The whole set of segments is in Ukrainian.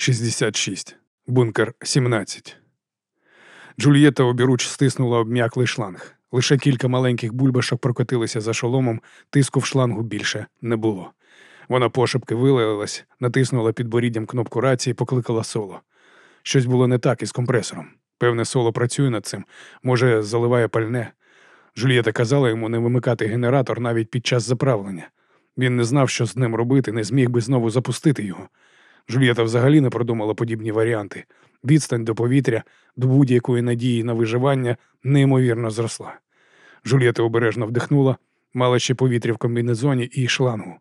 66. Бункер 17. Джульєта обіруч стиснула обм'яклий шланг. Лише кілька маленьких бульбашок прокотилися за шоломом, тиску в шлангу більше не було. Вона пошепки вилилась, натиснула під боріддям кнопку рації, покликала соло. Щось було не так із компресором. Певне, соло працює над цим, може, заливає пальне. Джульєта казала йому не вимикати генератор навіть під час заправлення. Він не знав, що з ним робити, не зміг би знову запустити його. Джульєта взагалі не продумала подібні варіанти. Відстань до повітря, до будь-якої надії на виживання неймовірно зросла. Джульєта обережно вдихнула, мала ще повітря в комбінезоні і шлангу.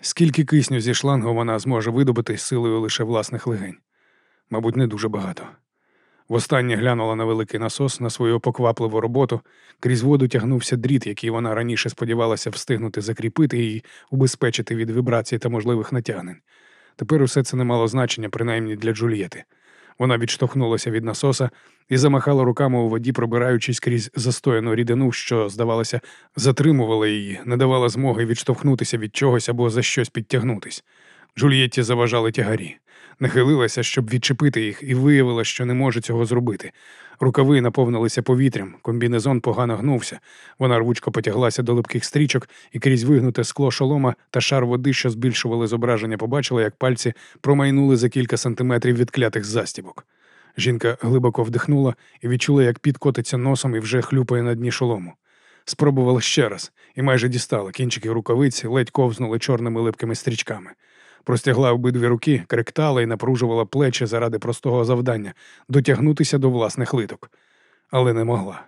Скільки кисню зі шлангу вона зможе видобути силою лише власних легень? Мабуть, не дуже багато. Востаннє глянула на великий насос на свою поквапливу роботу, крізь воду тягнувся дріт, який вона раніше сподівалася встигнути закріпити і убезпечити від вібрацій та можливих натягнень. Тепер усе це не мало значення, принаймні для Джульєти. Вона відштовхнулася від насоса і замахала руками у воді, пробираючись крізь застояну рідину, що, здавалося, затримувала її, не давала змоги відштовхнутися від чогось або за щось підтягнутись. Джульєтті заважали тягарі. Нахилилася, щоб відчепити їх, і виявила, що не може цього зробити. Рукави наповнилися повітрям, комбінезон погано гнувся. Вона рвучко потяглася до липких стрічок і крізь вигнуте скло шолома та шар води, що збільшували зображення, побачила, як пальці промайнули за кілька сантиметрів від клятих застібок. Жінка глибоко вдихнула і відчула, як підкотиться носом і вже хлюпає на дні шолому. Спробувала ще раз і майже дістала кінчики рукавиці, ледь ковзнули чорними липкими стрічками простягла обидві руки, кректала і напружувала плечі заради простого завдання дотягнутися до власних литок, але не могла.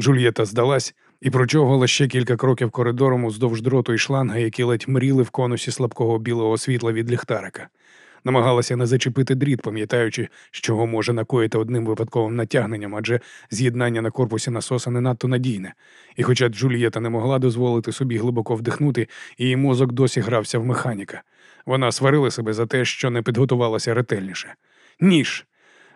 Джульєта здалась і прочогала ще кілька кроків коридором уздовж дроту і шланга, які ледь мріли в конусі слабкого білого світла від ліхтарика. Намагалася не зачепити дріт, пам'ятаючи, що його може накоїти одним випадковим натягненням, адже з'єднання на корпусі насоса не надто надійне. І хоча Джульєта не могла дозволити собі глибоко вдихнути, її мозок досі грався в механіка. Вона сварила себе за те, що не підготувалася ретельніше. Ніж.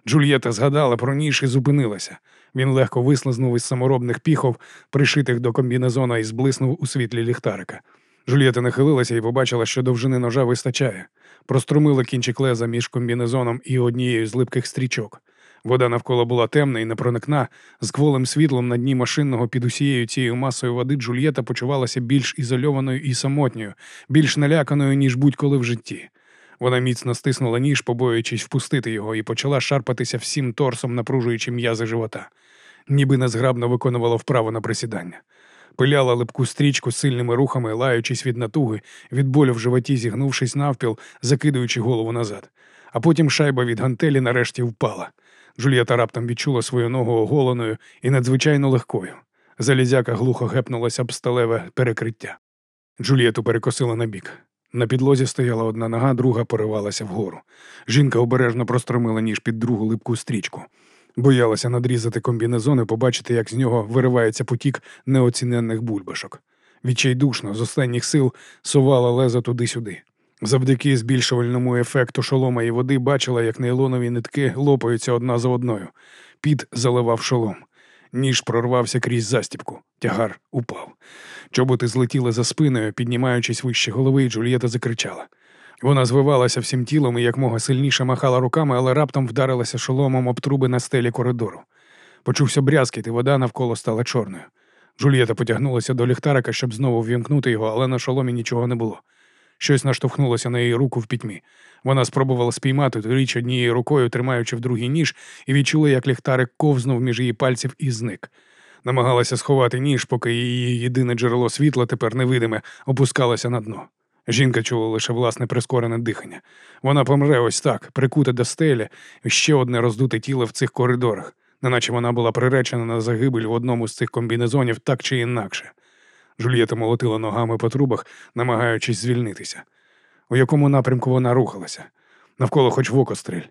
Джульєта згадала про ніж і зупинилася. Він легко вислизнув із саморобних піхов, пришитих до комбінезона і зблиснув у світлі ліхтарика. Джульєта нахилилася і побачила, що довжини ножа вистачає. Прострумила кінчик леза між комбінезоном і однією з липких стрічок. Вода навколо була темна і непроникна, з кволим світлом на дні машинного під усією цією масою води Джульєта почувалася більш ізольованою і самотньою, більш наляканою, ніж будь-коли в житті. Вона міцно стиснула ніж, побоюючись впустити його, і почала шарпатися всім торсом, напружуючи м'язи живота, ніби незграбно виконувала вправу на присідання. Пиляла липку стрічку сильними рухами, лаючись від натуги, від болю в животі, зігнувшись навпіл, закидуючи голову назад. А потім шайба від гантелі нарешті впала. Джульєта раптом відчула свою ногу оголеною і надзвичайно легкою. Залізяка глухо гепнулася об сталеве перекриття. Джульєту перекосила на бік. На підлозі стояла одна нога, друга поривалася вгору. Жінка обережно простромила ніж під другу липку стрічку. Боялася надрізати комбінезон і побачити, як з нього виривається потік неоціненних бульбашок. Відчайдушно, з останніх сил сувала лезо туди-сюди. Завдяки збільшувальному ефекту шолома і води бачила, як нейлонові нитки лопаються одна за одною. Піт заливав шолом. Ніж прорвався крізь застіпку. Тягар упав. Чоботи злетіли за спиною, піднімаючись вище голови, і Джульєта закричала. Вона звивалася всім тілом і якмога сильніше махала руками, але раптом вдарилася шоломом об труби на стелі коридору. Почувся брязкіт, і вода навколо стала чорною. Джульєта потягнулася до ліхтарика, щоб знову ввімкнути його, але на шоломі нічого не було. Щось наштовхнулося на її руку в пітьмі. Вона спробувала спіймати ту річ однією рукою, тримаючи в другій ніж, і відчула, як ліхтарик ковзнув між її пальців і зник. Намагалася сховати ніж, поки її єдине джерело світла, тепер невидиме, опускалося на дно. Жінка чула лише власне прискорене дихання. Вона помре ось так, прикута до стелі, ще одне роздуте тіло в цих коридорах, неначе вона була приречена на загибель в одному з цих комбінезонів так чи інакше. Жульєта молотила ногами по трубах, намагаючись звільнитися. У якому напрямку вона рухалася? Навколо хоч в око стріль.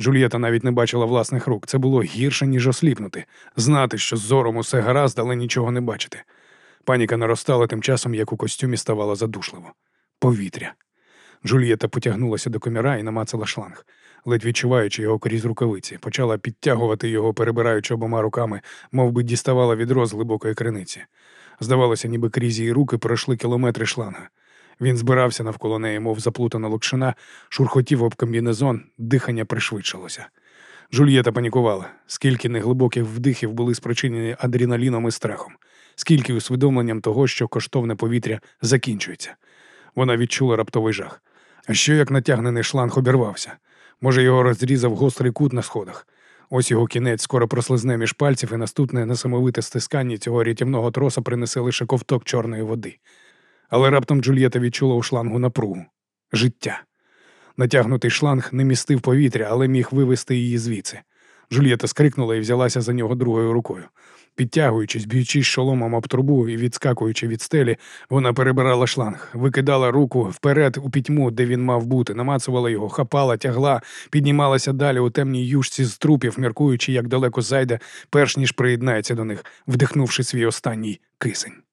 Джульєта навіть не бачила власних рук. Це було гірше, ніж осліпнути, знати, що з зором усе гаразд, але нічого не бачити. Паніка наростала тим часом, як у костюмі ставало задушливо. Повітря. Джульєта потягнулася до коміра і намацала шланг, ледь відчуваючи його крізь рукавиці, почала підтягувати його, перебираючи обома руками, мов би діставала відро з глибокої криниці. Здавалося, ніби крізь її руки пройшли кілометри шланга. Він збирався навколо неї, мов заплутана локшина, шурхотів об комбінезон, дихання пришвидшилося. Джульєта панікувала, скільки неглибоких вдихів були спричинені адреналіном і страхом, скільки усвідомленням того, що коштовне повітря закінчується. Вона відчула раптовий жах. А що як натягнений шланг обірвався? Може, його розрізав гострий кут на сходах. Ось його кінець скоро прослизне між пальців, і наступне несамовите стискання цього рятівного троса принесе лише ковток чорної води. Але раптом Джульєта відчула у шлангу напругу життя. Натягнутий шланг не містив повітря, але міг вивести її звідси. Джульєта скрикнула і взялася за нього другою рукою. Підтягуючись, б'ючись шоломом об трубу і відскакуючи від стелі, вона перебирала шланг, викидала руку вперед у пітьму, де він мав бути, намацувала його, хапала, тягла, піднімалася далі у темній юшці з трупів, міркуючи, як далеко зайде, перш ніж приєднається до них, вдихнувши свій останній кисень.